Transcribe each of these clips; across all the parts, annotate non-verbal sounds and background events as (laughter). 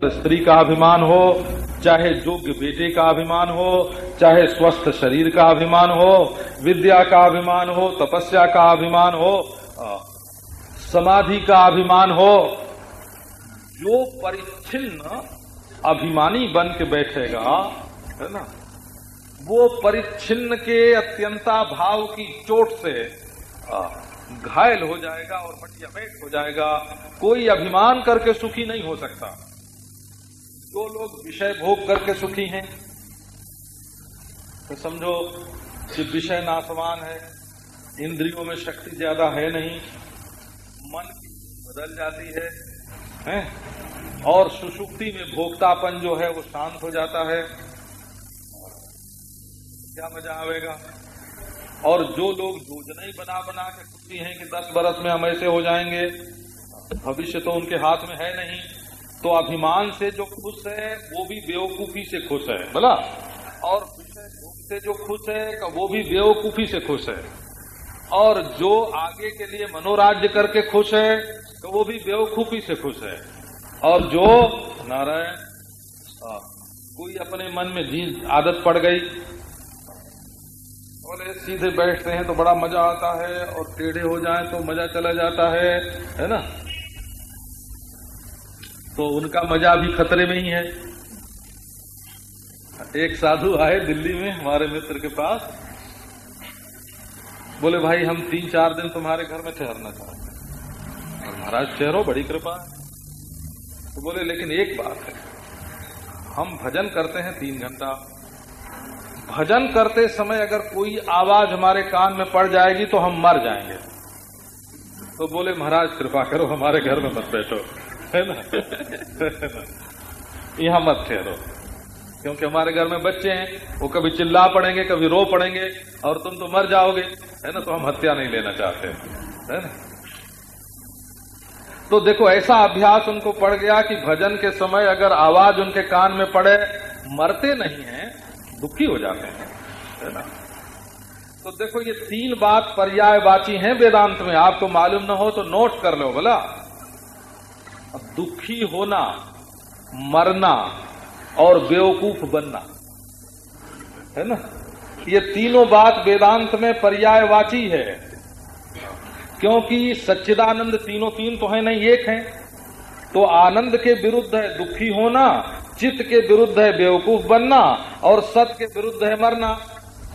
स्त्री का अभिमान हो, चाहे योग्य बेटे का अभिमान हो, चाहे स्वस्थ शरीर का अभिमान हो, विद्या का अभिमान हो, तपस्या का अभिमान हो समाधि का अभिमान हो, जो परिच्छिन्न अभिमानी बन के बैठेगा, है ना? वो परिच्छिन्न के अत्यंता भाव की चोट से घायल हो जाएगा और मटियामेट हो जाएगा। कोई अभिमान करके सुखी नहीं हो सकता। जो लोग विषय भोग करके सुखी हैं। तो समझो कि विषय नासवान है, इंद्रियों में शक्ति ज़्यादा है नहीं, मन की बदल जाती है, हैं? और सुसुक्ति में भोक्तापन जो है, वो शांत हो जाता है। क्या मज़ा आवेगा? और जो लोग योजना ही बना बना के खुशी हैं कि दस बरस में हम ऐसे हो जाएँगे, भविष्य तो उनके हाथ में है नहीं। तो अभिमान से जो खुश है वो भी बेवकूफ़ी से खुश है। बोला और विषय से जो खुश है वो भी बेवकूफ़ी से खुश है। और जो आगे के लिए मनोराज्य करके खुश है तो वो भी बेवकूफ़ी से खुश है। और जो नारायण कोई अपने मन में जी आदत पड़ गई। बोले सीधे बैठते हैं तो बड़ा मज़ा आता है और टेढ़े हो जाए तो मज़ा चला जाता है है ना? तो उनका मज़ा अभी खतरे में ही है। एक साधु आए दिल्ली में हमारे मित्र के पास। बोले, भाई, हम तीन चार दिन तुम्हारे घर में ठहरना चाहते और महाराज, ठहरो, बड़ी कृपा तो बोले, लेकिन एक बात है। हम भजन करते हैं तीन घंटा। भजन करते समय अगर कोई आवाज़ हमारे कान में पड़ जाएगी तो हम मर जाएँगे। तो बोले, महाराज, कृपा करो, हमारे घर में मत बैठो। है ना? यहाँ मत ठहरो। क्योंकि हमारे घर में बच्चे हैं, वो कभी चिल्ला पड़ेंगे, कभी रो पड़ेंगे, और तुम तो मर जाओगे, है ना? तो हम हत्या नहीं लेना चाहते, है ना? तो देखो, ऐसा अभ्यास उनको पड़ गया कि भजन के समय अगर आवाज़ उनके कान में पड़े, मरते नहीं है, दुखी हो जाते हैं, है ना? तो देखो, ये तीन बात पर्यायवाची हैं वेदांत में। आपको मालूम न हो तो नोट कर लो बोला दुखी होना मरना और बेवकूफ़ बनना। है ना? ये तीनों बात वेदांत में पर्यायवाची है। क्योंकि सच्चिदानंद तीनों तीन तो है नहीं एक है। तो आनंद के विरुद्ध है दुखी होना चित्त के विरुद्ध है बेवकूफ़ बनना और सत के विरुद्ध है मरना।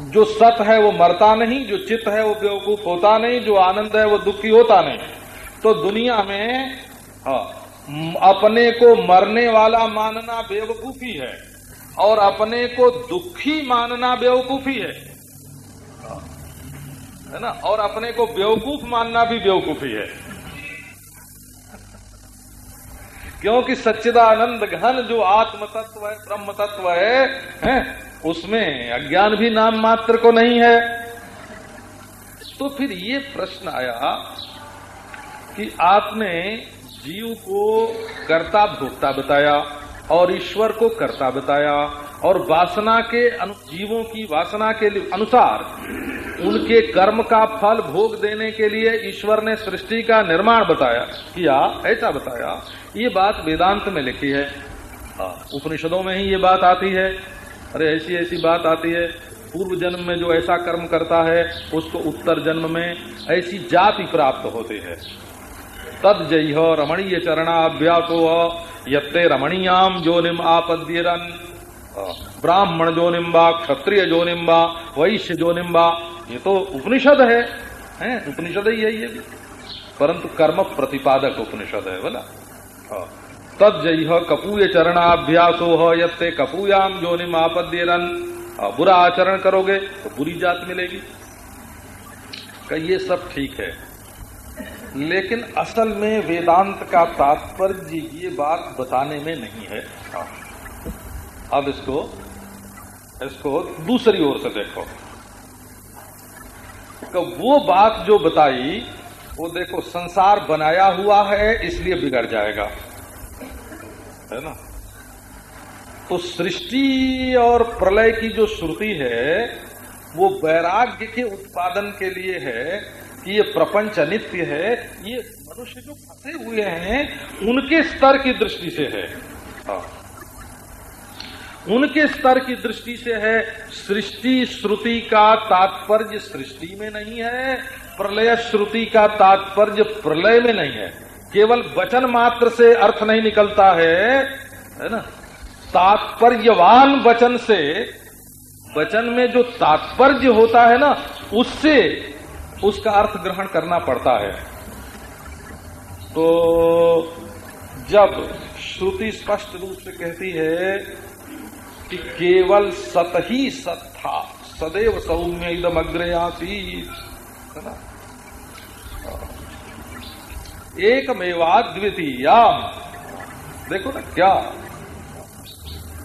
जो सत है वो मरता नहीं जो चित्त है वो बेवकूफ़ होता नहीं जो आनंद है वो दुखी होता नहीं। तो दुनिया में हाँ, अपने को मरने वाला मानना बेवकूफ़ी है और अपने को दुखी मानना बेवकूफ़ी है। है ना? और अपने को बेवकूफ़ मानना भी बेवकूफ़ी है। क्योंकि सच्चिदानंद घन जो आत्म तत्व है ब्रह्म तत्व है, है उसमें अज्ञान भी नाम मात्र को नहीं है। तो फिर ये प्रश्न आया कि आपने जीव को कर्ता भोक्ता बताया और ईश्वर को कर्ता बताया और वासना के जीवों की वासना के अनुसार उनके कर्म का फल भोग देने के लिए ईश्वर ने सृष्टि का निर्माण बताया किया ऐसा बताया। ये बात वेदांत में लिखी है। हाँ, उपनिषदों में ही ये बात आती है। अरे ऐसी ऐसी बात आती है। पूर्व जन्म में जो ऐसा कर्म करता है उसको उत्तर जन्म में ऐसी जाति प्राप्त होती है। तद जय रमणीय चरणाभ्यासो यत्ते रमणीयाम जोनिम आपद्यरन। ब्राह्मण जोनिम्बा क्षत्रिय जोनिम्बा वैश्य जोनिम्बा ये तो उपनिषद है, हैं? उपनिषद ही है ये भी। परंतु कर्म प्रतिपादक उपनिषद है, बोला। तद जय कपूय चरणाभ्यासो यत्ते कपूयाम जोनिम आपद्यरन। बुरा आचरण करोगे तो बुरी जात मिलेगी। ये सब ठीक है। लेकिन असल में वेदांत का तात्पर्य ये बात बताने में नहीं है। अब इसको इसको दूसरी ओर से देखो। तो वो बात जो बताई, वो देखो संसार बनाया हुआ है, इसलिए बिगड़ जाएगा। है ना? तो सृष्टि और प्रलय की जो श्रुति है, वो वैराग्य के उत्पादन के लिए है कि ये प्रपंच अनित्य है, ये मनुष्य जो फंसे हुए हैं, उनके स्तर की दृष्टि से है। हाँ। उनके स्तर की दृष्टि से है, सृष्टि श्रुति का तात्पर्य सृष्टि में नहीं है, प्रलय श्रुति का तात्पर्य प्रलय में नहीं है। केवल वचन मात्र से अर्थ नहीं निकलता है है ना? तात्पर्यवान वचन से, वचन में जो तात्पर्य होता है ना, उससे उसका अर्थ ग्रहण करना पड़ता है। तो जब श्रुति स्पष्ट रूप से कहती है कि केवल सत ही सत था, सदैव सौम्य इदम अग्रे है ना? एकमेवाद्वितीयाम। देखो ना क्या?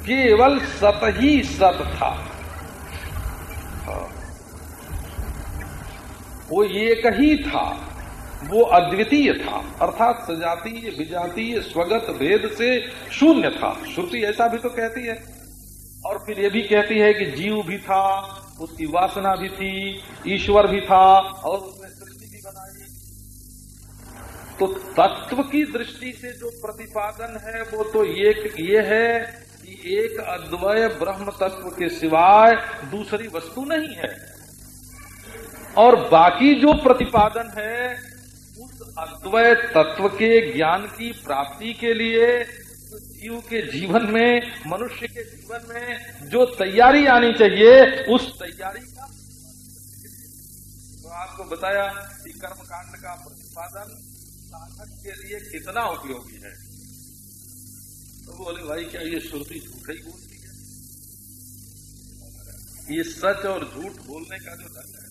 केवल सत ही सत था। वो एक ही था, वो अद्वितीय था, अर्थात सजातीय, विजातीय, स्वगत भेद से शून्य था। श्रुति ऐसा भी तो कहती है। और फिर ये भी कहती है कि जीव भी था, उसकी वासना भी थी, ईश्वर भी था, और उसने सृष्टि भी बनाई। तो तत्व की दृष्टि से जो प्रतिपादन है, वो तो एक ये है कि एक अद्वय ब्रह्म तत्व के सिवाय दूसरी वस्तु नहीं है। और बाकी जो प्रतिपादन है, उस अद्वय तत्व के ज्ञान की प्राप्ति के लिए जीव के जीवन में, मनुष्य के जीवन में जो तैयारी आनी चाहिए, उस तैयारी का तो आपको बताया कि कर्मकांड का प्रतिपादन साधक के लिए कितना उपयोगी है। तो बोले, भाई, क्या ये श्रुति झूठ ही बोलती है? ये सच और झूठ बोलने का जो ढंग है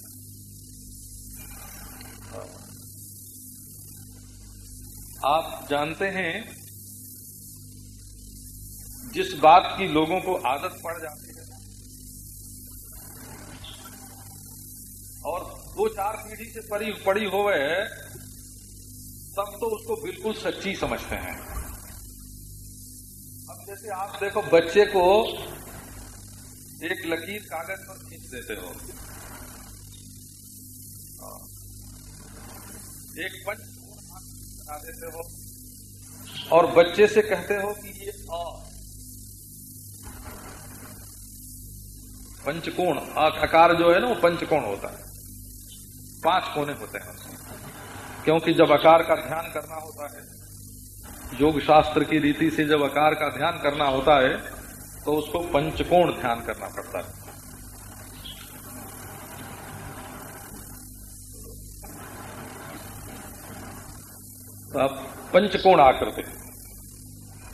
आप जानते हैं, जिस बात की लोगों को आदत पड़ जाती है, और दो चार पीढ़ी से पड़ी पड़ी हो तब तो उसको बिल्कुल सच्ची समझते हैं। अब जैसे आप देखो, बच्चे को एक लकीर कागज़ पर खींच देते हो। एक पंच बना देते हो और बच्चे से कहते हो कि ये अ पंचकोण आकार जो है ना, वो पंचकोण होता है। पाँच कोने होते हैं क्योंकि जब आकार का ध्यान करना होता है, योग शास्त्र की रीति से जब आकार का ध्यान करना होता है तो उसको पंचकोण ध्यान करना पड़ता है। पंचकोण आकृति।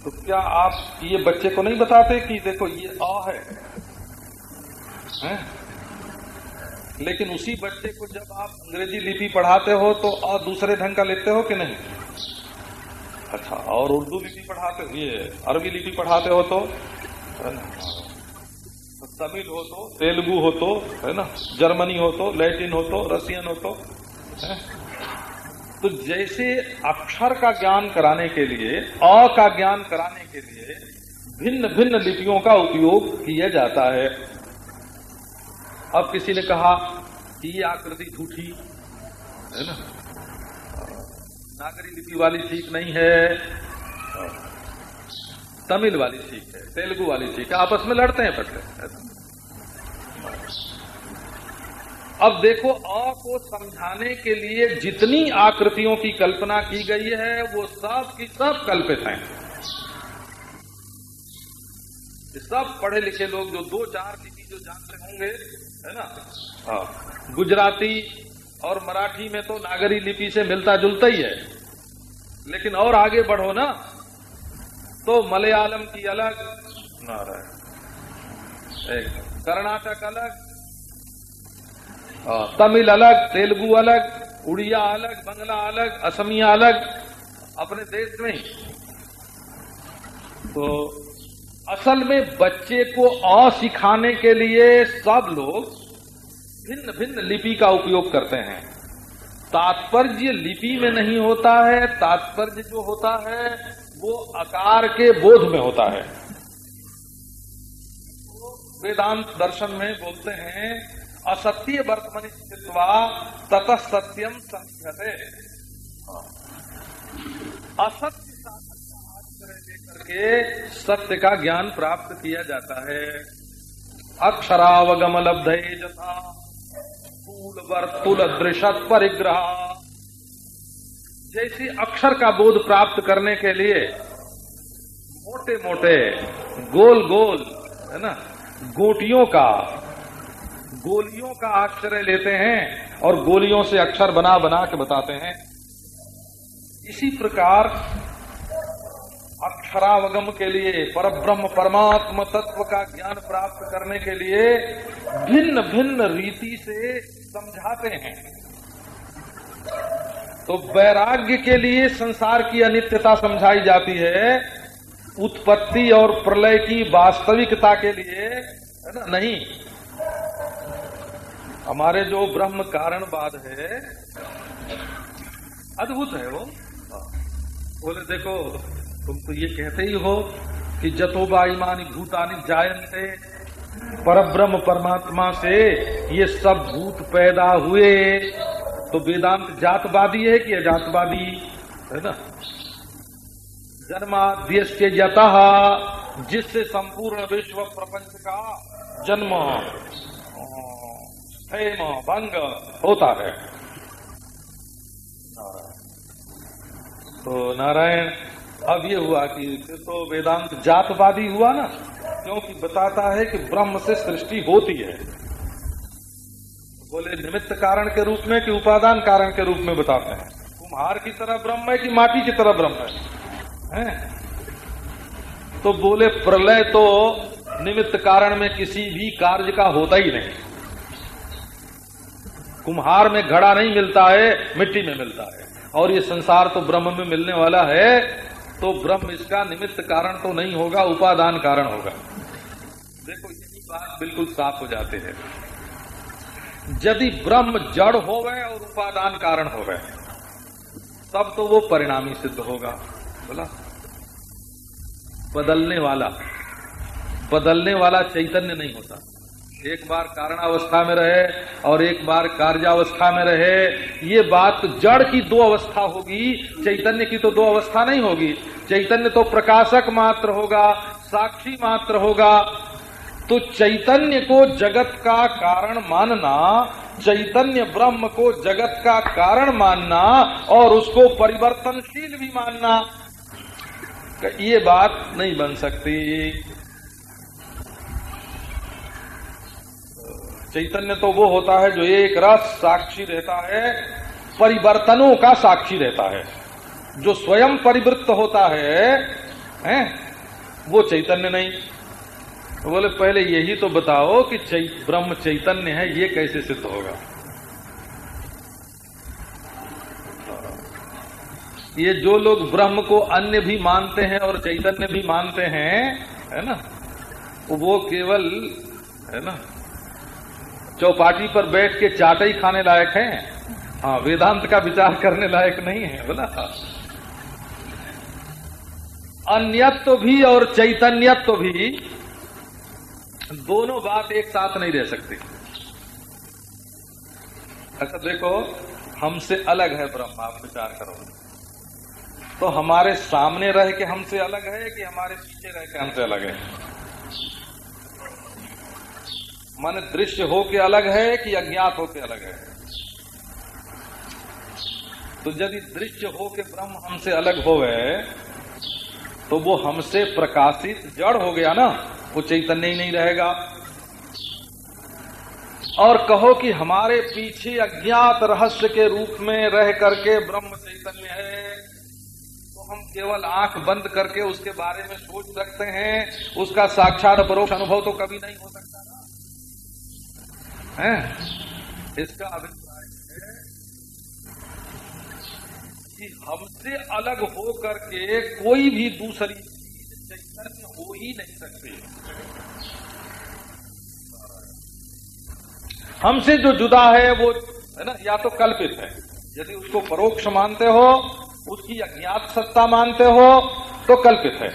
तो क्या आप ये बच्चे को नहीं बताते कि देखो ये अ है, है? लेकिन उसी बच्चे को जब आप अंग्रेज़ी लिपि पढ़ाते हो तो अ दूसरे ढंग का लेते हो कि नहीं? अच्छा और उर्दू लिपि पढ़ाते हो? ये अरबी लिपि पढ़ाते हो तो तमिल हो तो तेलुगु हो तो है ना? जर्मनी हो तो लैटिन हो तो रशियन हो तो है? तो जैसे अक्षर का ज्ञान कराने के लिए, अ का ज्ञान कराने के लिए भिन्न भिन्न लिपियों का उपयोग किया जाता है। अब किसी ने कहा कि ये आकृति झूठी, है ना? नागरी लिपि वाली ठीक नहीं है। तमिल वाली ठीक है, तेलुगु वाली ठीक है। आपस में लड़ते हैं पड़ते अब देखो अ को समझाने के लिए जितनी आकृतियों की कल्पना की गई है, वो सब की सब कल्पित हैं। सब पढ़े लिखे लोग जो दो चार लिपि जो जानते होंगे, है ना? हाँ। गुजराती और मराठी में तो नागरी लिपि से मिलता जुलता ही है। लेकिन और आगे बढ़ो ना तो मलयालम की अलग, नारायण। कर्नाटक अलग तमिल अलग, तेलुगु अलग, उड़िया अलग, बंगला अलग, असमिया अलग, अपने देश में। तो असल में बच्चे को अ सिखाने के लिए सब लोग भिन्न भिन्न लिपि का उपयोग करते हैं। तात्पर्य लिपि में नहीं होता है, तात्पर्य जो होता है, वो आकार के बोध में होता है। वेदांत दर्शन में बोलते हैं असत्य वर्तमान स्थित्वा तत सत्यम संख्यते असत्य आचरण लेकर के सत्य का ज्ञान प्राप्त किया जाता है। अक्षरावगम लब्ध जथा स्थूल वर्तुल दृशत परिग्रह जैसे अक्षर का बोध प्राप्त करने के लिए मोटे मोटे गोल गोल है ना, गोटियों का गोलियों का आश्रय लेते हैं और गोलियों से अक्षर बना बना के बताते हैं। इसी प्रकार अक्षरावगम के लिए, परब्रह्म परमात्म तत्व का ज्ञान प्राप्त करने के लिए भिन्न भिन्न रीति से समझाते हैं। तो वैराग्य के लिए संसार की अनित्यता समझाई जाती है। उत्पत्ति और प्रलय की वास्तविकता के लिए, है ना? नहीं। हमारे जो ब्रह्म कारणवाद है, अद्भुत है वो। बोले, देखो, तुम तो ये कहते ही हो कि जतोबा ईमानी भूतानी जायंते पर ब्रह्म परमात्मा से ये सब भूत पैदा हुए। तो वेदांत जातवादी है कि अजातवादी? है ना? के यतः, जिससे संपूर्ण विश्व प्रपंच का जन्म हेम भंग होता है। तो नारायण अब ये हुआ कि फिर तो वेदांत जातवादी हुआ ना क्योंकि बताता है कि ब्रह्म से सृष्टि होती है। बोले निमित्त कारण के रूप में कि उपादान कारण के रूप में बताते हैं। कुम्हार की तरह ब्रह्म है कि माटी की तरह ब्रह्म है, है? तो बोले प्रलय तो निमित्त कारण में किसी भी कार्य का होता ही नहीं। कुम्हार में घड़ा नहीं मिलता है, मिट्टी में मिलता है। और ये संसार तो ब्रह्म में मिलने वाला है तो ब्रह्म इसका निमित्त कारण तो नहीं होगा, उपादान कारण होगा। देखो यही बात बिल्कुल साफ़ हो जाते हैं। यदि ब्रह्म जड़ हो गए और उपादान कारण हो गए तब तो वो परिणामी सिद्ध होगा। बोला? बदलने वाला बदलने वाला चैतन्य नहीं होता। एक बार कारणावस्था में रहे और एक बार कार्यावस्था में रहे, ये बात जड़ की दो अवस्था होगी, चैतन्य की तो दो अवस्था नहीं होगी। चैतन्य तो प्रकाशक मात्र होगा, साक्षी मात्र होगा। तो चैतन्य को जगत का कारण मानना, चैतन्य ब्रह्म को जगत का कारण मानना और उसको परिवर्तनशील भी मानना, ये बात नहीं बन सकती। चैतन्य तो वो होता है जो एक रस साक्षी रहता है परिवर्तनों का साक्षी रहता है जो स्वयं परिवृत्त होता है हैं? वो चैतन्य नहीं तो बोले पहले यही तो बताओ कि चै, ब्रह्म चैतन्य है ये कैसे सिद्ध होगा ये जो लोग ब्रह्म को अन्य भी मानते हैं और चैतन्य भी मानते हैं है ना वो केवल है ना चौपाटी पर बैठ के चाटई खाने लायक है। हाँ वेदांत का विचार करने लायक नहीं है, बोला अन्यत्व भी और चैतन्यत्व भी दोनों बात एक साथ नहीं रह सकती। अच्छा देखो, हमसे अलग है ब्रह्म, आप विचार करो। तो हमारे सामने रह के हमसे अलग है कि हमारे पीछे रह के हमसे अलग है? मन दृश्य हो के अलग है कि अज्ञात हो के अलग है? तो यदि दृश्य हो के ब्रह्म हमसे अलग हो गए तो वो हमसे प्रकाशित जड़ हो गया ना, वो चैतन्य ही नहीं रहेगा। और कहो कि हमारे पीछे अज्ञात रहस्य के रूप में रह करके ब्रह्म चैतन्य है तो हम केवल आँख बंद करके उसके बारे में सोच सकते हैं। उसका साक्षात परोक्ष अनुभव तो कभी नहीं हो सकता ना। है? इसका अभिप्राय है कि हमसे अलग हो करके कोई भी दूसरी चीज़ चैतन्य हो ही नहीं सकती। हमसे जो जुदा है, वो है ना, या तो कल्पित है। यदि उसको परोक्ष मानते हो, उसकी अज्ञात सत्ता मानते हो तो कल्पित है।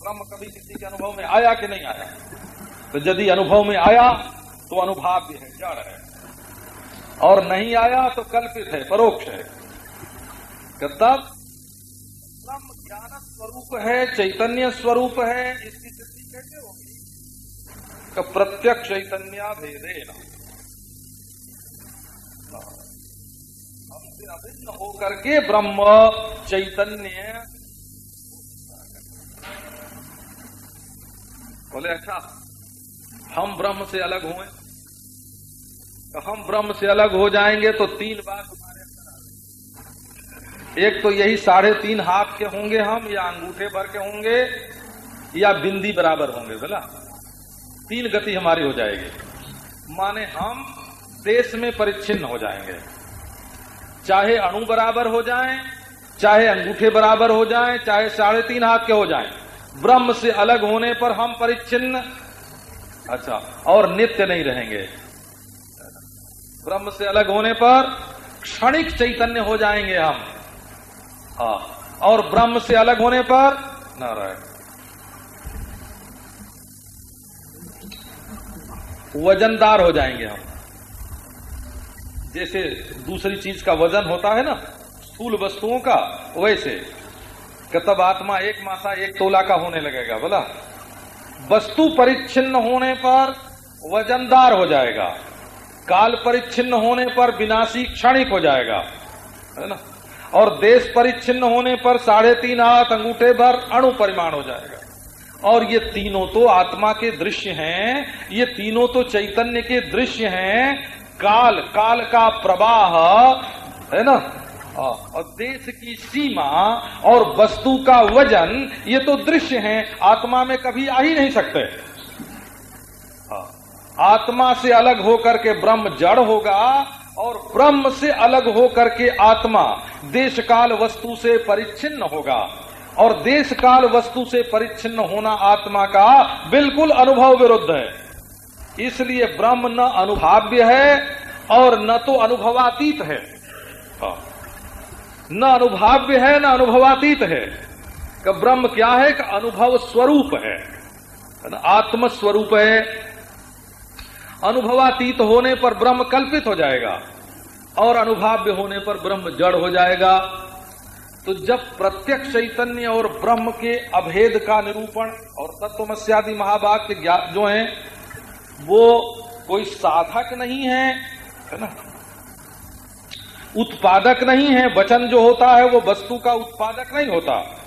ब्रह्म कभी किसी के अनुभव में आया कि नहीं आया? तो यदि अनुभव में आया तो अनुभाव्य है जड़ है। और नहीं आया तो कल्पित है, परोक्ष है। तब ब्रह्म ज्ञान स्वरूप है, चैतन्य स्वरूप है, इसकी सिद्धि कैसे होगी? तो प्रत्यक्ष चैतन्य भेदे हमसे अभिन्न होकर के ब्रह्म चैतन्य। बोले अच्छा हम ब्रह्म से अलग हुए तो हम ब्रह्म से अलग हो जाएँगे तो तीन बात हमारे अंदर एक तो यही साढ़े तीन हाथ के होंगे हम या अंगूठे भर के होंगे या बिंदी बराबर होंगे बोला। तीन गति हमारी हो जाएगी। माने हम देश में परिच्छिन्न हो जाएँगे। चाहे अणु बराबर हो जाएँ, चाहे अंगूठे बराबर हो जाएँ, चाहे साढ़े तीन हाथ के हो जाएँ, ब्रह्म से अलग होने पर हम परिच्छिन्न। अच्छा और नित्य नहीं रहेंगे। ब्रह्म से अलग होने पर क्षणिक चैतन्य हो जाएँगे हम। हाँ और ब्रह्म से अलग होने पर नारायण। वजनदार हो जाएँगे हम। जैसे दूसरी चीज़ का वज़न होता है ना, स्थूल वस्तुओं का, वैसे। तब आत्मा एक मासा एक तोला का होने लगेगा, बोला। वस्तु परिच्छिन्न होने पर वजनदार हो जाएगा। काल परिच्छिन्न होने पर विनाशी क्षणिक हो जाएगा, है ना? और देश परिच्छिन्न होने पर साढ़े तीन हाथ अंगूठे भर अणु परिमाण हो जाएगा। और ये तीनों तो आत्मा के दृश्य हैं, ये तीनों तो चैतन्य के दृश्य हैं। काल काल का प्रवाह, है ना? और देश की सीमा और वस्तु का वज़न, ये तो दृश्य हैं, आत्मा में कभी आ ही नहीं सकते। आत्मा से अलग होकर के ब्रह्म जड़ होगा और ब्रह्म से अलग होकर के आत्मा देश काल वस्तु से परिच्छिन्न होगा। और देश काल वस्तु से परिच्छिन्न होना आत्मा का बिल्कुल अनुभव विरुद्ध है। इसलिए ब्रह्म न अनुभाव्य है और न तो अनुभवातीत है। हाँ। न अनुभाव्य है, न अनुभवातीत है। कि ब्रह्म क्या है? कि अनुभव स्वरूप है। आत्म स्वरूप है। अनुभवातीत होने पर ब्रह्म कल्पित हो जाएगा और अनुभाव्य होने पर ब्रह्म जड़ हो जाएगा। तो जब प्रत्यक्ष चैतन्य और ब्रह्म के अभेद का निरूपण और तत्वमस्यादि महाभाग के महावाक्य जो है, वो कोई साधक नहीं है है ना? उत्पादक नहीं है, वचन जो होता है वो वस्तु का उत्पादक नहीं होता।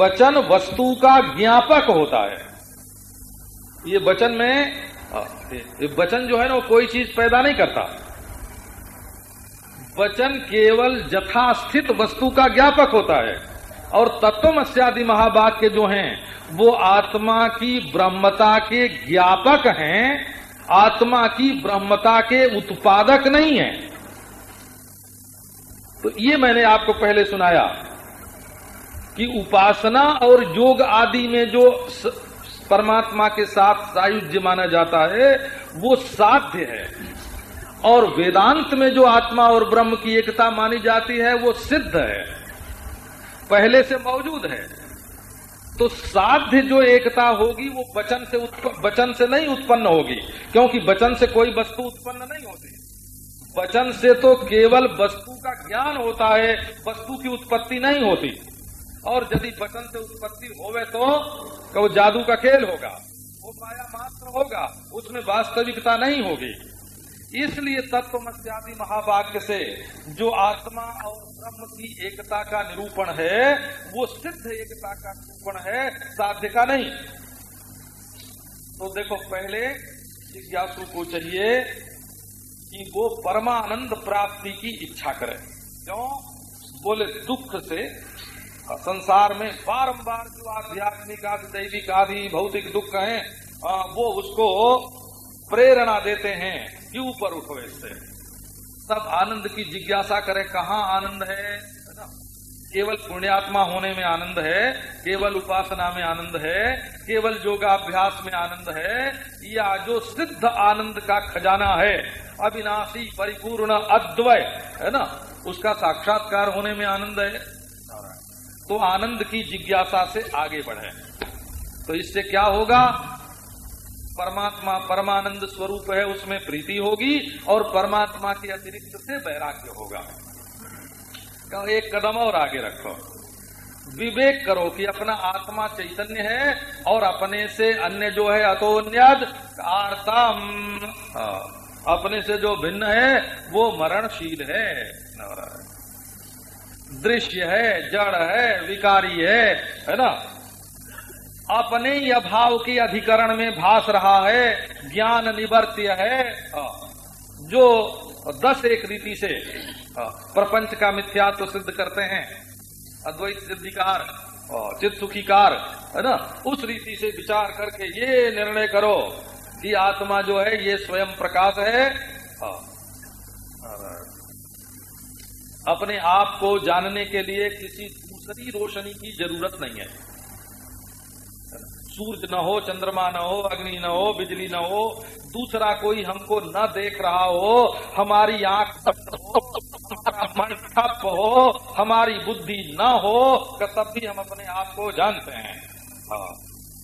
वचन वस्तु का ज्ञापक होता है। ये वचन में वचन जो है ना, वो कोई चीज़ पैदा नहीं करता। वचन केवल यथास्थित वस्तु का ज्ञापक होता है। और तत्वमस्यादि महावाक्य जो हैं, वो आत्मा की ब्रह्मता के ज्ञापक हैं। आत्मा की ब्रह्मता के उत्पादक नहीं है। तो ये मैंने आपको पहले सुनाया कि उपासना और योग आदि में जो परमात्मा के साथ सायुज्य माना जाता है, वो साध्य है। और वेदांत में जो आत्मा और ब्रह्म की एकता मानी जाती है, वो सिद्ध है। पहले से मौजूद है। तो साध्य जो एकता होगी, वो वचन से वचन से नहीं उत्पन्न होगी, क्योंकि वचन से कोई वस्तु उत्पन्न नहीं होती। वचन से तो केवल वस्तु का ज्ञान होता है, वस्तु की उत्पत्ति नहीं होती। और यदि वचन से उत्पत्ति होवे तो, तो वो जादू का खेल होगा। वो माया मात्र होगा उसमें वास्तविकता नहीं होगी। इसलिए तत्व मस्यादि महावाक्य से जो आत्मा और ब्रह्म की एकता का निरूपण है वो सिद्ध एकता का निरूपण है साध्य का नहीं। तो देखो पहले जिज्ञासु को चाहिए कि वो परमानंद प्राप्ति की इच्छा करे। क्यों? बोले दुख से संसार में बारंबार जो आध्यात्मिक आदि, दैविक आदि, भौतिक दुख हैं वो उसको प्रेरणा देते हैं कि ऊपर उठो इससे सब आनंद की जिज्ञासा करे, कहाँ आनंद है? केवल पुण्यात्मा होने में आनंद है, केवल उपासना में आनंद है, केवल योगाभ्यास में आनंद है, या जो सिद्ध आनंद का खजाना है, अविनाशी, परिपूर्ण अद्वय है ना? उसका साक्षात्कार होने में आनंद है। तो आनंद की जिज्ञासा से आगे बढ़े। तो इससे क्या होगा? परमात्मा परमानंद स्वरूप है उसमें प्रीति होगी और परमात्मा के अतिरिक्त से वैराग्य होगा। एक कदम और आगे रखो। विवेक करो कि अपना आत्मा चैतन्य है और अपने से अन्य जो है अतोन्यद आर्तम। हाँ, अपने से जो भिन्न है वो मरणशील है। दृश्य है जड़ है विकारी है है ना? अपने ही अभाव के अधिकरण में भास रहा है ज्ञान निवर्त्य है। हाँ, जो दस एक रीति से हाँ, प्रपंच का मिथ्यात्व सिद्ध करते हैं अद्वैत सिद्धिकार चित्त सुखीकार है ना? उस रीति से विचार करके ये निर्णय करो कि आत्मा जो है ये स्वयं प्रकाश है। हाँ। अपने आप को जानने के लिए किसी दूसरी रोशनी की ज़रूरत नहीं है। सूरज न हो, चंद्रमा न हो, अग्नि न हो, बिजली न हो, दूसरा कोई हमको न देख रहा हो, हमारी आँख मन ठप हो, हमारी बुद्धि न हो तब भी हम अपने आप को जानते हैं। हाँ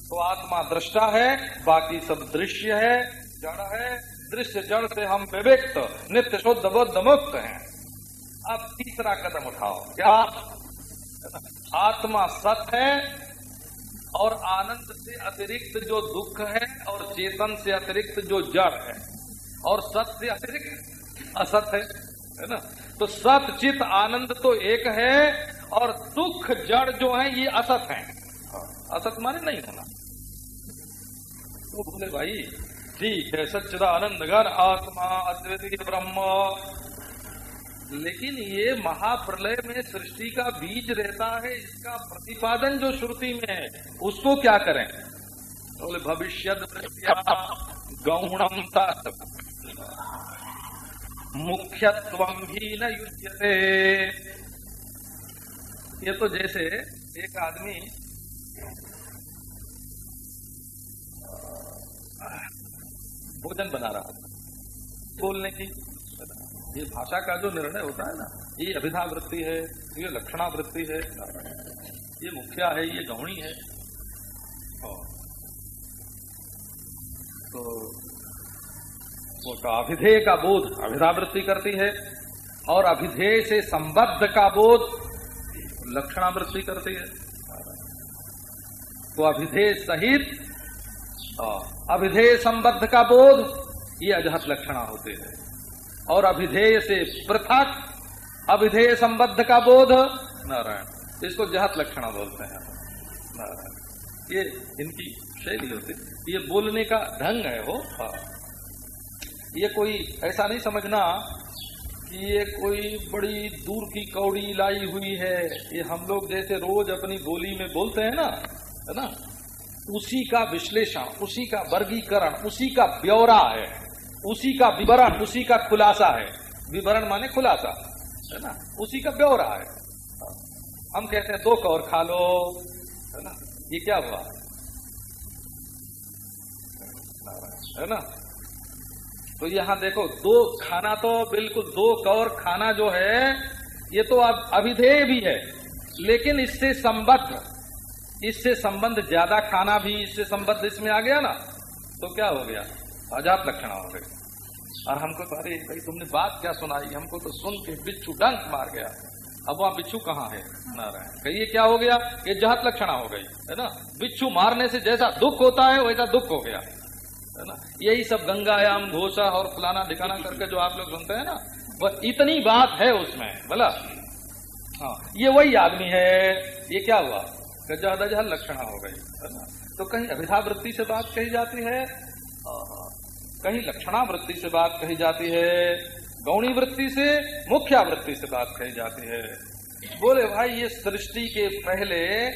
तो आत्मा दृष्टा है, बाकी सब दृश्य है, जड़ है, दृश्य जड़ से हम विवेक्त नित्य शुद्ध बुद्ध मुक्त हैं। अब तीसरा कदम उठाओ। क्या? आत्मा सत है और आनंद से अतिरिक्त जो दुख है और चेतन से अतिरिक्त जो जड़ है। और सत से अतिरिक्त असत है है ना? तो सत चित आनंद तो एक है और दुख जड़ जो है ये असत है। असत माने नहीं होना। तो बोले भाई ठीक है सच्चिदानंद घर आत्मा अद्वितीय ब्रह्म। लेकिन ये महाप्रलय में सृष्टि का बीज रहता है, इसका प्रतिपादन जो श्रुति में है, उसको क्या करें? बोले तो भविष्य गौणम मुख्यत्व भी न युजते ये तो जैसे एक आदमी, भोजन बना रहा था, बोलने की ये भाषा का जो निर्णय होता है ना, ये अभिधा वृत्ति है, ये लक्षणा वृत्ति है, ये मुखिया है, ये गौणी है। तो वो तो अभिधेय का बोध अभिधावृत्ति करती है और अभिधेय से संबद्ध का बोध लक्षणावृत्ति करती है। तो अभिधेय सहित अभिधेय संबद्ध का बोध, ये अजहत लक्षणा होते हैं। और अभिधेय से पृथक, अभिधेय संबद्ध का बोध। नारायण, इसको जहत लक्षणा बोलते हैं। नारायण, ये इनकी शैली होती ये बोलने का ढंग है वो। हाँ। ये कोई, ऐसा नहीं समझना कि ये कोई बड़ी दूर की कौड़ी लाई हुई है। ये हम लोग जैसे रोज अपनी बोली में बोलते हैं ना, है ना? उसी का विश्लेषण, उसी का वर्गीकरण, उसी का ब्यौरा है। उसी का विवरण, उसी का खुलासा है। विवरण माने खुलासा, है ना? उसी का ब्यौरा है। हम कहते हैं दो कौर खा लो। है ना? ये क्या हुआ? है ना? तो यहाँ देखो, दो खाना तो बिल्कुल, दो कौर खाना जो है, ये तो अब अभिधेय भी है। लेकिन इससे संबद्ध, इससे संबंध ज़्यादा खाना भी इससे संबद्ध इसमें आ गया ना? तो क्या हो गया? अजात लक्षण हो गए और हमको तो अरे भाई तुमने बात क्या सुनाई? हमको तो सुन के बिच्छू डंक मार गया। अब वहाँ बिच्छू कहाँ है? नारायण। कहिए क्या हो गया? ये जहत लक्षणा हो गई, है ना? बिच्छू मारने से जैसा दुख होता है, वैसा दुख हो गया, है ना? यही सब गंगायाम, घोषा और फलाना ढिकाना करके जो आप लोग सुनते हैं ना, वह इतनी बात है उसमें, बोला? हाँ ये वही आदमी है। ये क्या हुआ? ज़्यादा जहल लक्षणा हो गई, है ना? तो कहीं अभिधा वृत्ति से बात कही जाती है कहीं लक्षणा वृत्ति से बात कही जाती है गौणी वृत्ति से मुख्या वृत्ति से बात कही जाती है। बोले, भाई, ये सृष्टि के पहले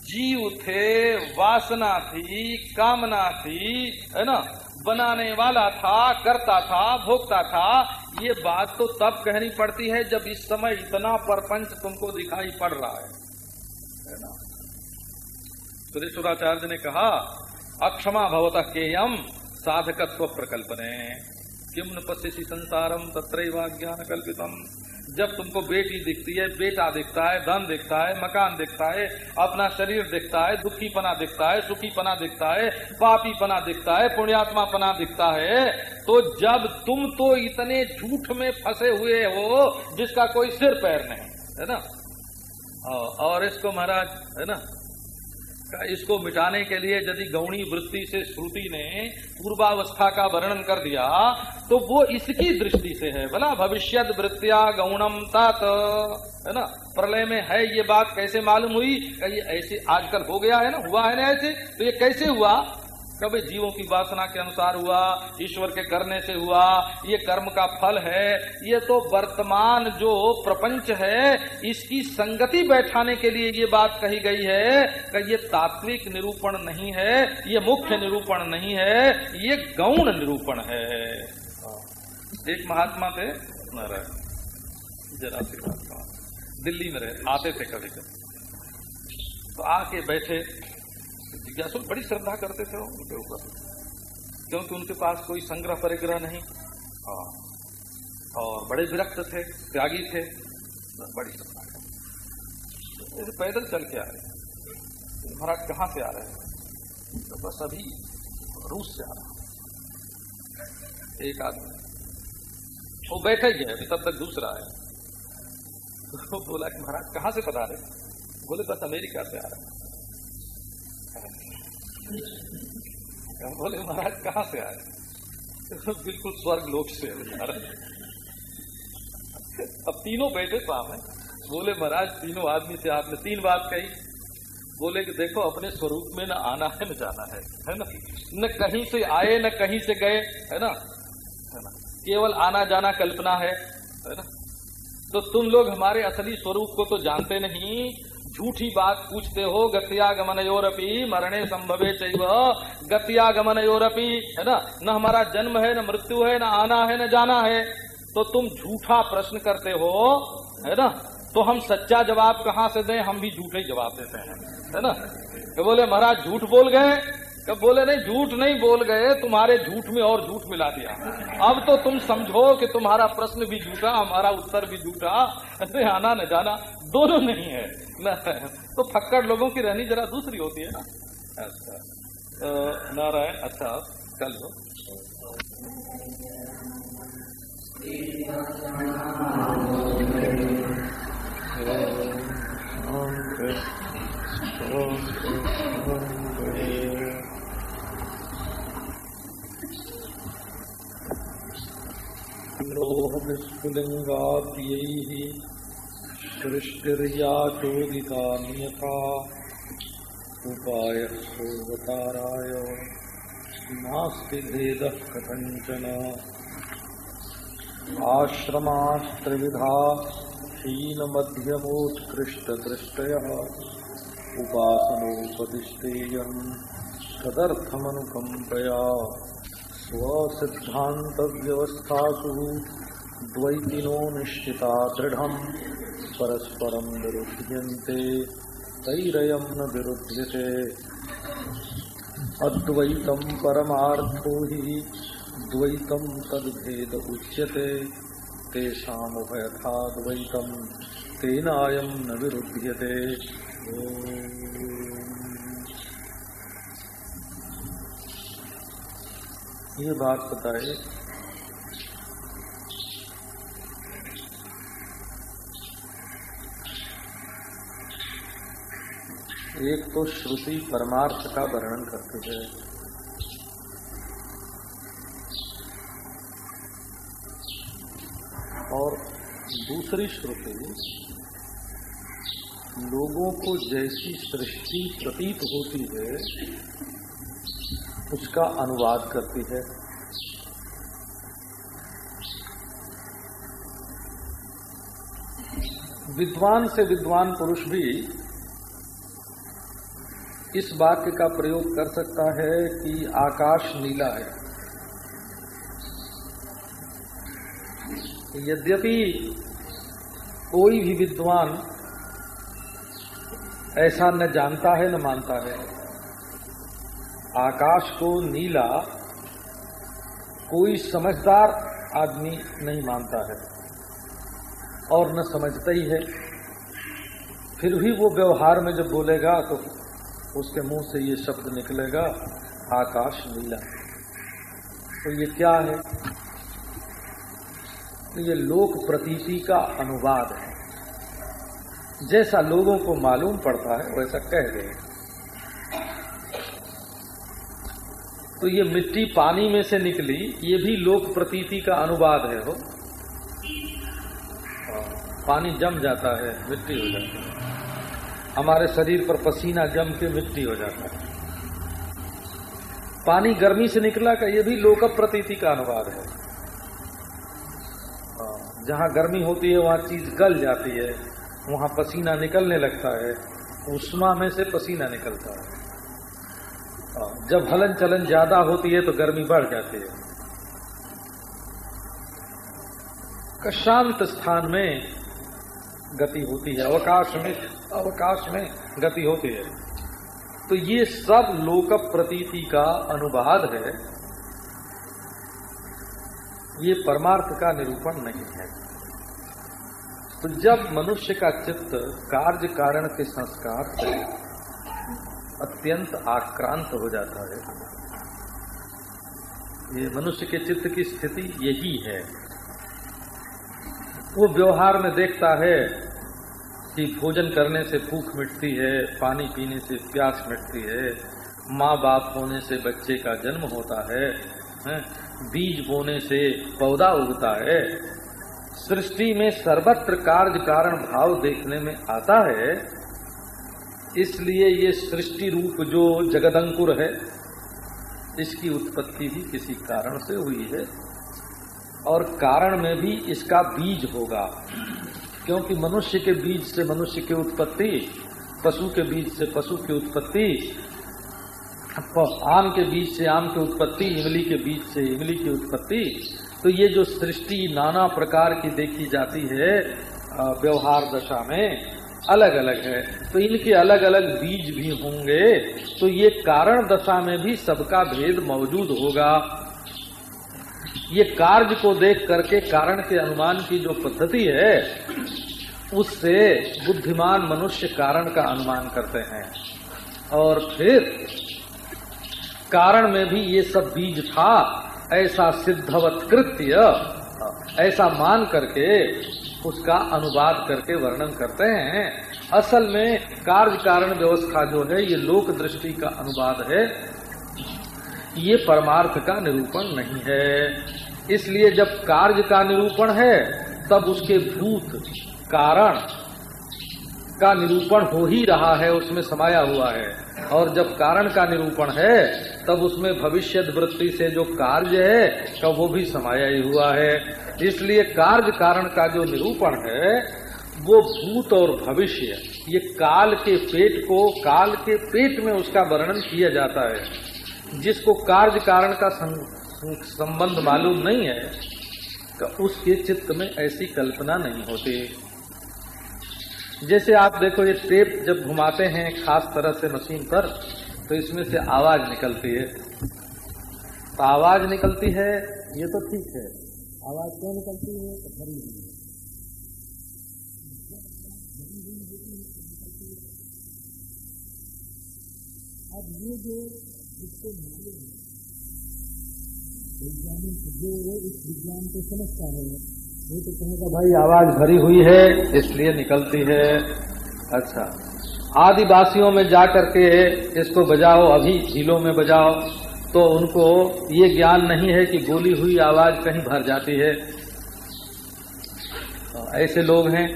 जीव थे, वासना थी, कामना थी, है ना? बनाने वाला था, करता था, भोगता था। ये बात तो तब कहनी पड़ती है जब इस समय इतना परपंच तुमको दिखाई पड़ रहा है। है ना? सुरेश्वराचार्य ने कहा, अक्षमा भवता केयम साधकत्व प्रकल्पने। किम न पश्यसी संसारम तत्रैवाज्ञान कल्पितम जब तुमको बेटी दिखती है, बेटा दिखता है, धन दिखता है, मकान दिखता है, अपना शरीर दिखता है दुखी पना दिखता है सुखी पना दिखता है पापी पना दिखता है पुण्यात्मा पना दिखता है तो जब तुम तो इतने झूठ में फंसे हुए हो, जिसका कोई सिर पैर नहीं, है ना? और इसको महाराज, है ना? इसको मिटाने के लिए यदि गौणी वृत्ति से श्रुति ने पूर्वावस्था का वर्णन कर दिया तो वो इसकी दृष्टि से है। बोला भविष्य वृत्तिया गौणम तात। है ना? प्रलय में है ये बात, कैसे मालूम हुई? ये ऐसे आजकल हो गया है ना, हुआ है ना ऐसे? तो ये कैसे हुआ? कभी जीवों की वासना के अनुसार हुआ, ईश्वर के करने से हुआ, ये कर्म का फल है, ये तो वर्तमान जो प्रपंच है, इसकी संगति बैठाने के लिए ये बात कही गई है कि ये तात्विक निरूपण नहीं है, ये मुख्य निरूपण नहीं है, ये गौण निरूपण है। एक महात्मा थे जरा दिल्ली में रहे, आते थे कभी कभी। तो आके बैठे जिज्ञासु बड़ी श्रद्धा करते थे उनके ऊपर। क्योंकि उनके पास कोई संग्रह परिग्रह नहीं। हाँ। और बड़े विरक्त थे, त्यागी थे, बड़ी श्रद्धा करते पैदल चल के आ रहे महाराज कहाँ से आ रहे हैं? तो बस अभी रूस से आ रहा एक आदमी। वो बैठे ही है, तब तक दूसरा है। तो बोला कि महाराज कहाँ से पता रहे बोले, बस अमेरिका से आ रहे हैं बोले, महाराज, कहाँ से आए? (laughs) बिल्कुल स्वर्ग लोक से अब तीनों बैठे सामने बोले, महाराज, तीनों आदमी से आपने तीन बात कही। बोले कि, देखो, अपने स्वरूप में न आना है, न जाना है है ना? न कहीं से आए, न कहीं से गए, है ना? है ना? केवल आना जाना कल्पना है है ना? तो तुम लोग हमारे असली स्वरूप को तो जानते नहीं झूठी बात पूछते हो गत्यागमन योरपी मरणे संभवे चैव। गत्यागमन योरपी है ना? न हमारा जन्म है, न मृत्यु है, न आना है, न जाना है। तो तुम झूठा प्रश्न करते हो, है ना? तो हम सच्चा जवाब कहाँ से दें? हम भी झूठे जवाब देते हैं, है ना? तो बोले, महाराज, झूठ बोल गए? कब बोले, नहीं, झूठ नहीं बोल गए, तुम्हारे झूठ में और झूठ मिला दिया। अब तो तुम समझो कि तुम्हारा प्रश्न भी झूठा, हमारा उत्तर भी झूठा। आना न जाना दोनों नहीं है। न। तो फक्कड़ लोगों की रहनी जरा दूसरी होती है ना। अच्छा। नारायण अच्छा कल हो विस्फुलिङ्गाद्यैः सृष्टिर्या चोदितान्यथा उपायः सोऽवताराय। नास्ति भेदः कथञ्चन। आश्रमास्त्रिविधा हीनमध्यमोत्कृष्टदृष्टयः। उपासनोपदिष्टेयम्। तदर्थमनुकम्पया। स्वसिद्धान्तव्यवस्थासु द्वैतिनो निश्चिता दृढ़ परस्परम विरुध्यन्ते, तैरयं न विरुध्यते। अद्वैतं परमार्थो हि, द्वैतं तद्भेद उच्यते। तेषामुभयथाद्वैतं तेनायं न विरुध्यते। ये बात बताए एक तो श्रुति परमार्थ का वर्णन करते हैं। और दूसरी श्रुति, लोगों को जैसी सृष्टि प्रतीत होती है, उसका अनुवाद करती है। विद्वान से विद्वान पुरुष भी इस वाक्य का प्रयोग कर सकता है कि आकाश नीला है। यद्यपि कोई भी विद्वान ऐसा न जानता है, न मानता है। आकाश को नीला कोई समझदार आदमी नहीं मानता है और न समझता ही है। फिर भी वो व्यवहार में जब बोलेगा तो उसके मुँह से ये शब्द निकलेगा, आकाश नीला। तो ये क्या है? तो ये लोक प्रतीति का अनुवाद है। जैसा लोगों को मालूम पड़ता है, वैसा कह गए तो ये मिट्टी पानी में से निकली, ये भी लोक प्रतीति का अनुवाद है, हो। पानी जम जाता है, मिट्टी हो जाती है। हमारे शरीर पर पसीना जम के मिट्टी हो जाता है। पानी गर्मी से निकला का ये भी लोक प्रतीति का अनुवाद है। जहाँ गर्मी होती है, वहाँ चीज़ गल जाती है, वहाँ पसीना निकलने लगता है, उष्मा में से पसीना निकलता है। जब हलन चलन ज़्यादा होती है तो गर्मी बढ़ जाती है। शांत स्थान में गति होती है, अवकाश में अवकाश में गति होती है। तो ये सब लोक प्रतीति का अनुवाद है। ये परमार्थ का निरूपण नहीं है। तो जब मनुष्य का चित्त कार्य कारण के संस्कार से अत्यंत आक्रांत हो जाता है, ये मनुष्य के चित्त की स्थिति यही है। वो व्यवहार में देखता है कि भोजन करने से भूख मिटती है पानी पीने से प्यास मिटती है माँ बाप होने से बच्चे का जन्म होता है, बीज बोने से पौधा उगता है। सृष्टि में सर्वत्र कार्य कारण भाव देखने में आता है इसलिए ये सृष्टि रूप जो जगदंकुर है इसकी उत्पत्ति भी किसी कारण से हुई है। और कारण में भी इसका बीज होगा। क्योंकि मनुष्य के बीज से मनुष्य की उत्पत्ति, पशु के बीज से पशु की उत्पत्ति आम के बीज से आम की उत्पत्ति, इमली के बीज से इमली की उत्पत्ति तो ये जो सृष्टि नाना प्रकार की देखी जाती है व्यवहार दशा में अलग अलग है। तो इनके अलग अलग बीज भी होंगे तो ये कारण दशा में भी सबका भेद मौजूद होगा। ये कार्य को देख करके कारण के अनुमान की जो पद्धति है, उससे बुद्धिमान मनुष्य कारण का अनुमान करते हैं। और फिर, कारण में भी ये सब बीज था, ऐसा सिद्धवत कृत्य, ऐसा मान करके उसका अनुवाद करके वर्णन करते हैं। असल में कार्य कारण व्यवस्था जो है, ये लोक दृष्टि का अनुवाद है ये परमार्थ का निरूपण नहीं है। इसलिए जब कार्य का निरूपण है, तब उसके भूत कारण का निरूपण हो ही रहा है, उसमें समाया हुआ है। और जब कारण का निरूपण है, तब उसमें भविष्य वृत्ति से जो कार्य है का वो भी समाया ही हुआ है। इसलिए कार्य कारण का जो निरूपण है, वो भूत और भविष्य, ये काल के पेट को, काल के पेट में उसका वर्णन किया जाता है। जिसको कार्य कारण का संबंध मालूम नहीं है तो उसके चित्त में ऐसी कल्पना नहीं होती। जैसे आप देखो, ये टेप जब घुमाते हैं खास तरह से मशीन पर तो इसमें से आवाज़ निकलती है। तो आवाज़ निकलती है, ये तो ठीक है। आवाज़ क्यों निकलती है? तो भरी अब ये जो जिसको मालूम जो इस विज्ञान को समझता है वो तो कहेगा भाई, आवाज़ भरी हुई है, इसलिए निकलती है। अच्छा। आदिवासियों में जा करके इसको बजाओ, अभी झीलों में बजाओ तो उनको ये ज्ञान नहीं है कि बोली हुई आवाज़ कहीं भर जाती है। तो ऐसे लोग हैं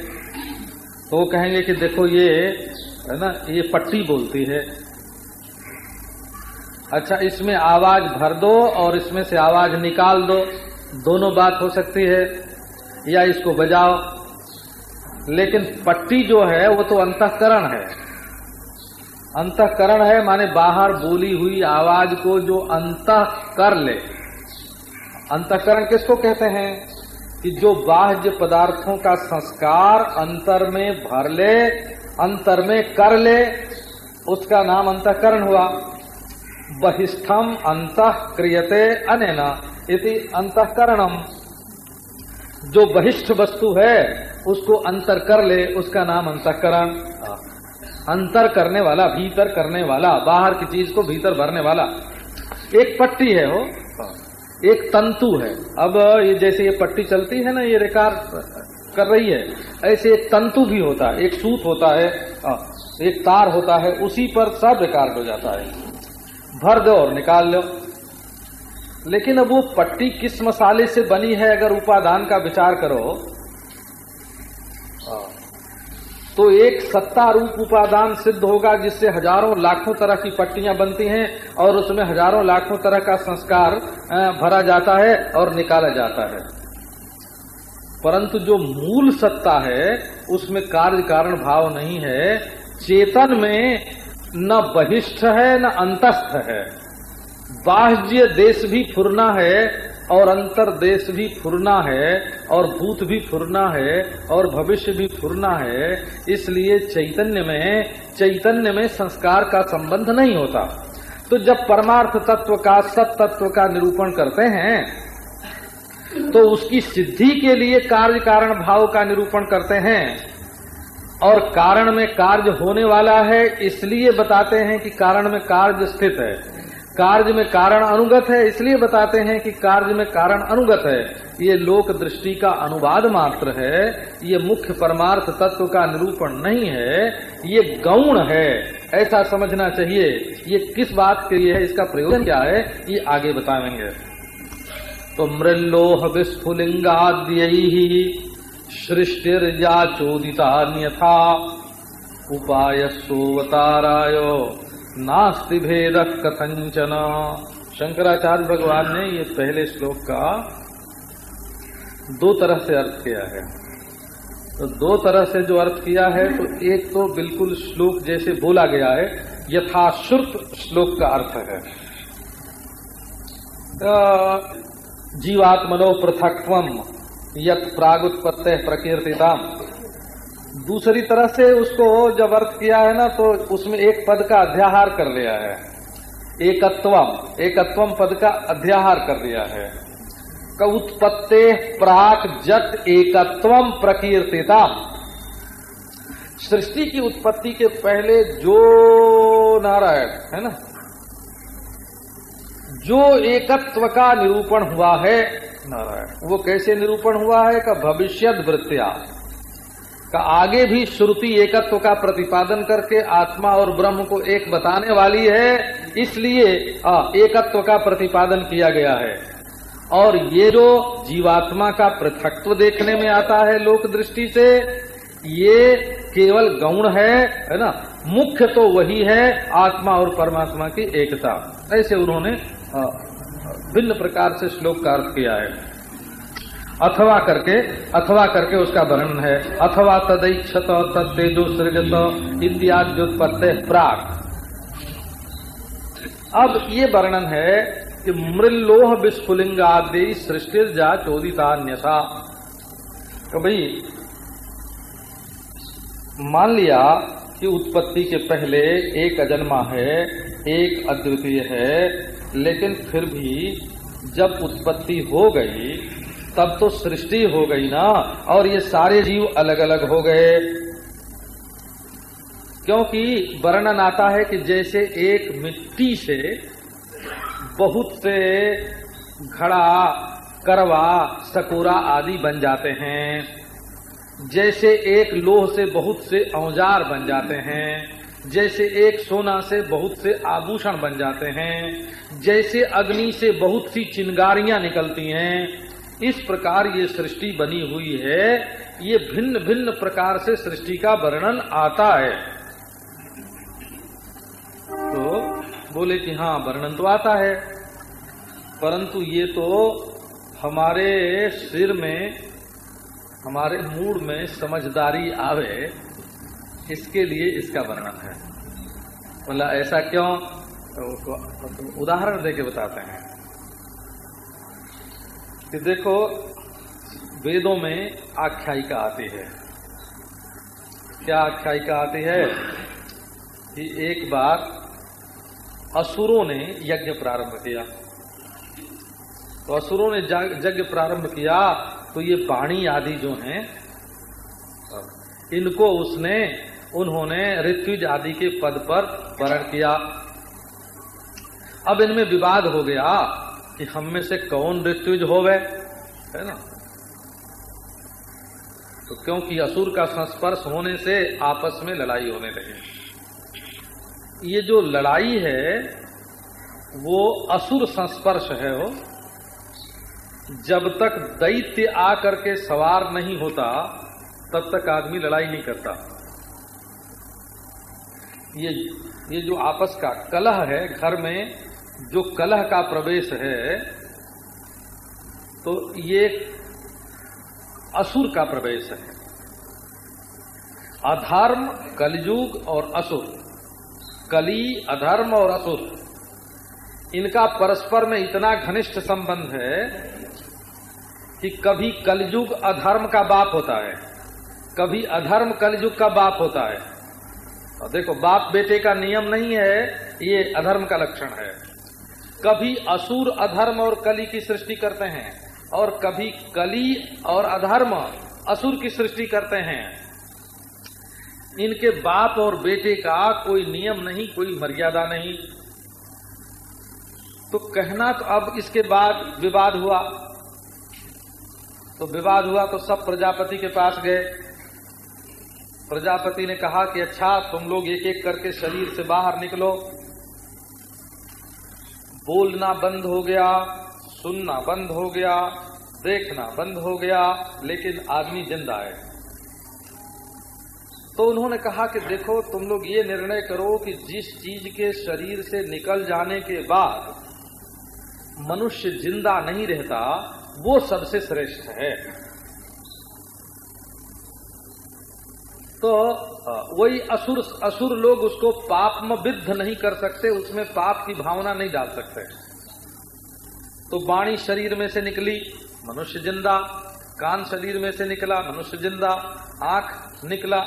तो कहेंगे कि देखो ये, है ना, ये पट्टी बोलती है। अच्छा इसमें आवाज़ भर दो और इसमें से आवाज़ निकाल दो। दोनों बात हो सकती है, या इसको बजाओ। लेकिन पट्टी जो है, वो तो अंतकरण है। अंतकरण है माने बाहर बोली हुई आवाज़ को जो अंत कर ले। अंतकरण किसको कहते हैं? कि जो बाह्य पदार्थों का संस्कार अंतर में भर ले, अंतर में कर ले, उसका नाम अंतकरण हुआ। बहिष्ठम अंत क्रियते अनेना इति अंतकरणम। जो बहिष्ठ वस्तु है, उसको अंतर कर ले, उसका नाम अंतकरण। अंतर करने वाला, भीतर करने वाला, बाहर की चीज़ को भीतर भरने वाला। एक पट्टी है वो, एक तंतु है। अब ये जैसे ये पट्टी चलती है ना, ये रेकार कर रही है, ऐसे एक तंतु भी होता है, एक सूत होता है एक तार होता है, उसी पर सब रिकॉर्ड हो जाता है। भर दो और निकाल लो। लेकिन अब वो पट्टी किस मसाले से बनी है अगर उपादान का विचार करो? तो एक सत्ता रूप उपादान सिद्ध होगा जिससे हज़ारों लाखों तरह की पट्टियाँ बनती हैं और उसमें हज़ारों लाखों तरह का संस्कार भरा जाता है और निकाला जाता है। परंतु जो मूल सत्ता है, उसमें कार्य कारण भाव नहीं है। चेतन में न बहिष्ठ है, न अंतस्थ है। बाह्य देश भी फुरना है, और अंतर देश भी फुरना है, और भूत भी फुरना है, और भविष्य भी फुरना है। इसलिए चैतन्य में चैतन्य में संस्कार का संबंध नहीं होता। तो जब परमार्थ तत्व का, सत तत्व का निरूपण करते हैं तो उसकी सिद्धि के लिए कार्य कारण भाव का निरूपण करते हैं। और कारण में कार्य होने वाला है, इसलिए बताते हैं कि कारण में कार्य स्थित है। कार्य में कारण अनुगत है, इसलिए बताते हैं कि कार्य में कारण अनुगत है। ये लोक दृष्टि का अनुवाद मात्र है, ये मुख्य परमार्थ तत्व का निरूपण नहीं है, ये गौण है। ऐसा समझना चाहिए, ये किस बात के लिए है, इसका प्रयोजन क्या है, ये आगे बताएँगे। तो मृलोह विस्फुलिंगाद्य सृष्टिर्जा चोदिता न्यथा उपाय सोवताराय नास्ति भेद कथंचन शंकराचार्य भगवान ने ये पहले श्लोक का दो तरह से अर्थ किया है। तो दो तरह से जो अर्थ किया है तो एक तो बिल्कुल श्लोक जैसे बोला गया है, यथाश्रुत श्लोक का अर्थ है। जीवात्मनो पृथक्व यत प्रागुत्पत्ति प्रकीर्तिता दूसरी तरह से उसको जब अर्थ किया है ना तो उसमें एक पद का अध्याहार कर लिया है। एकत्वम एकत्वम पद का अध्याहार कर दिया है। उत्पत्ते प्राक जत एकत्वम प्रकीर्तिता सृष्टि की उत्पत्ति के पहले जो नारायण, है ना? जो एकत्व का निरूपण हुआ है नारायण। वो कैसे निरूपण हुआ है का भविष्य वृत्तिया। का आगे भी श्रुति एकत्व का प्रतिपादन करके आत्मा और ब्रह्म को एक बताने वाली है, इसलिए एकत्व का प्रतिपादन किया गया है। और ये जो जीवात्मा का पृथकत्व देखने में आता है लोक दृष्टि से, ये केवल गौण है है ना? मुख्य तो वही है आत्मा और परमात्मा की एकता। ऐसे उन्होंने भिन्न प्रकार से श्लोक का अर्थ किया है। अथवा करके अथवा करके उसका वर्णन है। अथवा तदैक्षत तेजो सृजत इत्याद्योत्पत्ति प्राक। अब ये वर्णन है कि मृलोह विस्फुलिंगादि सृष्टि जा चोदितान्यथा तो भाई, मान लिया कि उत्पत्ति के पहले एक अजन्मा है, एक अद्वितीय है लेकिन फिर भी जब उत्पत्ति हो गई, तब तो सृष्टि हो गई ना, और ये सारे जीव अलग अलग हो गए। क्योंकि वर्णन आता है कि जैसे एक मिट्टी से बहुत से घड़ा, करवा, सकोरा आदि बन जाते हैं, जैसे एक लोह से बहुत से औज़ार बन जाते हैं। जैसे एक सोना से बहुत से आभूषण बन जाते हैं, जैसे अग्नि से बहुत सी चिंगारियाँ निकलती हैं, इस प्रकार ये सृष्टि बनी हुई है। ये भिन्न भिन्न प्रकार से सृष्टि का वर्णन आता है। तो बोले कि हाँ वर्णन तो आता है, परंतु ये तो हमारे सिर में, हमारे मूड में समझदारी आवे। इसके लिए इसका वर्णन है? बोला, ऐसा क्यों? तो उदाहरण देके बताते हैं। कि देखो, वेदों में आख्यायिका आती है। क्या आख्यायिका आती है? कि एक बार असुरों ने यज्ञ प्रारंभ किया। तो असुरों ने यज्ञ प्रारंभ किया तो ये बाणी आदि जो हैं, इनको उसने उन्होंने ऋत्विज आदि के पद पर वर्ण किया। अब इनमें विवाद हो गया कि हम में से कौन ऋत्विज हो गए है ना? तो क्योंकि असुर का संस्पर्श होने से आपस में लड़ाई होने लगी। ये जो लड़ाई है, वो असुर संस्पर्श है वो जब तक दैत्य आकर के सवार नहीं होता, तब तक आदमी लड़ाई नहीं करता। ये ये जो आपस का कलह है, घर में जो कलह का प्रवेश है तो ये असुर का प्रवेश है। अधर्म, कलयुग और असुर। कली, अधर्म और असुर। इनका परस्पर में इतना घनिष्ठ संबंध है कि कभी कलयुग अधर्म का बाप होता है, कभी अधर्म कलयुग का बाप होता है। और देखो बाप बेटे का नियम नहीं है, ये अधर्म का लक्षण है। कभी असुर अधर्म और कली की सृष्टि करते हैं, और कभी कली और अधर्म असुर की सृष्टि करते हैं। इनके बाप और बेटे का कोई नियम नहीं, कोई मर्यादा नहीं। तो कहना तो अब इसके बाद विवाद हुआ। तो विवाद हुआ तो सब प्रजापति के पास गए। प्रजापति ने कहा कि अच्छा तुम लोग एक एक करके शरीर से बाहर निकलो। बोलना बंद हो गया, सुनना बंद हो गया, देखना बंद हो गया, लेकिन आदमी ज़िंदा है। तो उन्होंने कहा कि देखो, तुम लोग ये निर्णय करो कि जिस चीज़ के शरीर से निकल जाने के बाद मनुष्य ज़िंदा नहीं रहता, वो सबसे श्रेष्ठ है। तो वही असुर असुर लोग उसको पाप में विद्ध नहीं कर सकते, उसमें पाप की भावना नहीं डाल सकते। तो वाणी शरीर में से निकली, मनुष्य ज़िंदा, कान शरीर में से निकला, मनुष्य ज़िंदा, आँख निकला,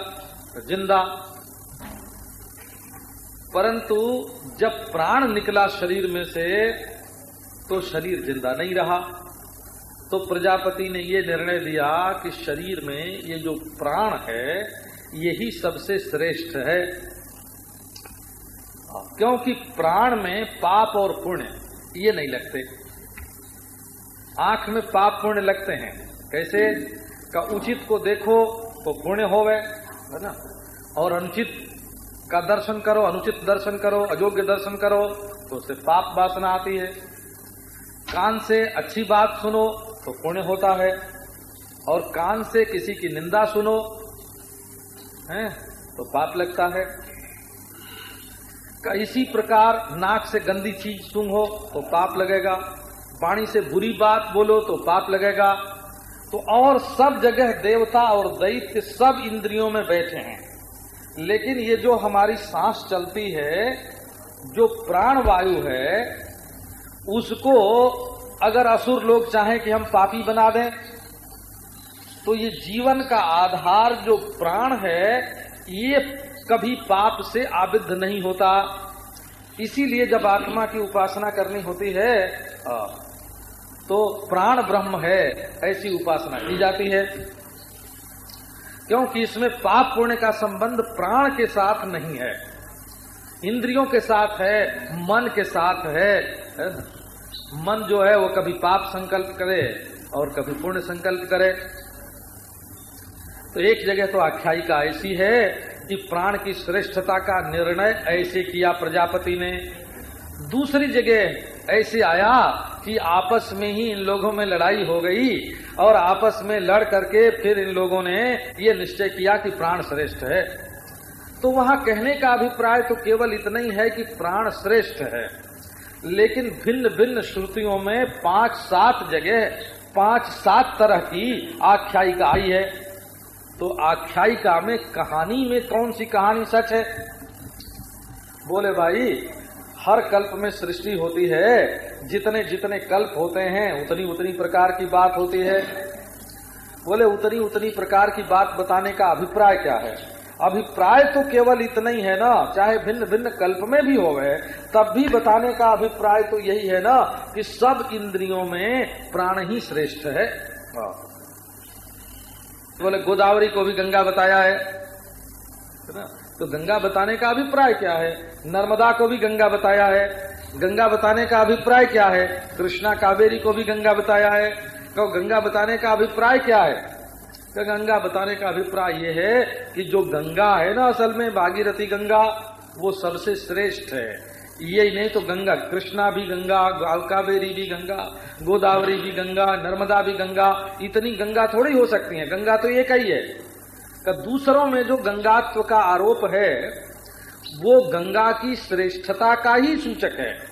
ज़िंदा। परंतु जब प्राण निकला शरीर में से तो शरीर ज़िंदा नहीं रहा। तो प्रजापति ने ये निर्णय लिया कि शरीर में ये जो प्राण है यही सबसे श्रेष्ठ है। क्योंकि प्राण में पाप और पुण्य, ये नहीं लगते। आँख में पाप पुण्य लगते हैं। कैसे? का उचित को देखो तो पुण्य होवे, है ना? और अनुचित का दर्शन करो, अनुचित दर्शन करो, अयोग्य दर्शन करो तो उससे पाप वासना आती है। कान से अच्छी बात सुनो तो पुण्य होता है। और कान से किसी की निंदा सुनो है तो पाप लगता है। इसी प्रकार नाक से गंदी चीज़ सूंघो तो पाप लगेगा। पानी से बुरी बात बोलो तो पाप लगेगा। तो और सब जगह देवता और दैत्य सब इंद्रियों में बैठे हैं। लेकिन ये जो हमारी सांस चलती है, जो प्राण वायु है, उसको अगर असुर लोग चाहें कि हम पापी बना दें तो ये जीवन का आधार जो प्राण है, ये कभी पाप से आबिद्ध नहीं होता। इसीलिए जब आत्मा की उपासना करनी होती है तो प्राण ब्रह्म है, ऐसी उपासना की जाती है। क्योंकि इसमें पाप पुण्य का संबंध प्राण के साथ नहीं है। इंद्रियों के साथ है, मन के साथ है मन जो है, वो कभी पाप संकल्प करे और कभी पुण्य संकल्प करे। तो एक जगह तो आख्यायिका ऐसी है कि प्राण की श्रेष्ठता का निर्णय ऐसे किया प्रजापति ने। दूसरी जगह ऐसे आया कि आपस में ही इन लोगों में लड़ाई हो गई और आपस में लड़ करके फिर इन लोगों ने ये निश्चय किया कि प्राण श्रेष्ठ है। तो वहाँ कहने का अभिप्राय तो केवल इतना ही है कि प्राण श्रेष्ठ है। लेकिन भिन्न भिन्न श्रुतियों में पाँच सात जगह पाँच सात तरह की आख्यायिका आई है। तो आख्यायिका में कहानी में कौन सी कहानी सच है? बोले, भाई, हर कल्प में सृष्टि होती है। जितने जितने कल्प होते हैं, उतनी उतनी प्रकार की बात होती है। बोले, उतनी उतनी प्रकार की बात बताने का अभिप्राय क्या है? अभिप्राय तो केवल इतना ही है ना, चाहे भिन्न भिन्न कल्प में भी हो गए तब भी बताने का अभिप्राय तो यही है ना कि सब इंद्रियों में प्राण ही श्रेष्ठ है। हाँ। बोले, गोदावरी को भी गंगा बताया है। ना? तो गंगा बताने का अभिप्राय क्या है? नर्मदा को भी गंगा बताया है। गंगा बताने का अभिप्राय क्या है? कृष्णा कावेरी को भी गंगा बताया है। तो गंगा बताने का अभिप्राय क्या है? का गंगा बताने का अभिप्राय यह है कि जो गंगा है ना असल में, भागीरथी गंगा, वो सबसे श्रेष्ठ है। ये ही नहीं तो गंगा, कृष्णा भी गंगा कावेरी भी गंगा, गोदावरी भी गंगा, नर्मदा भी गंगा, इतनी गंगा थोड़ी हो सकती है। गंगा तो एक ही है। दूसरों में जो गंगात्व का आरोप है, वो गंगा की श्रेष्ठता का ही सूचक है।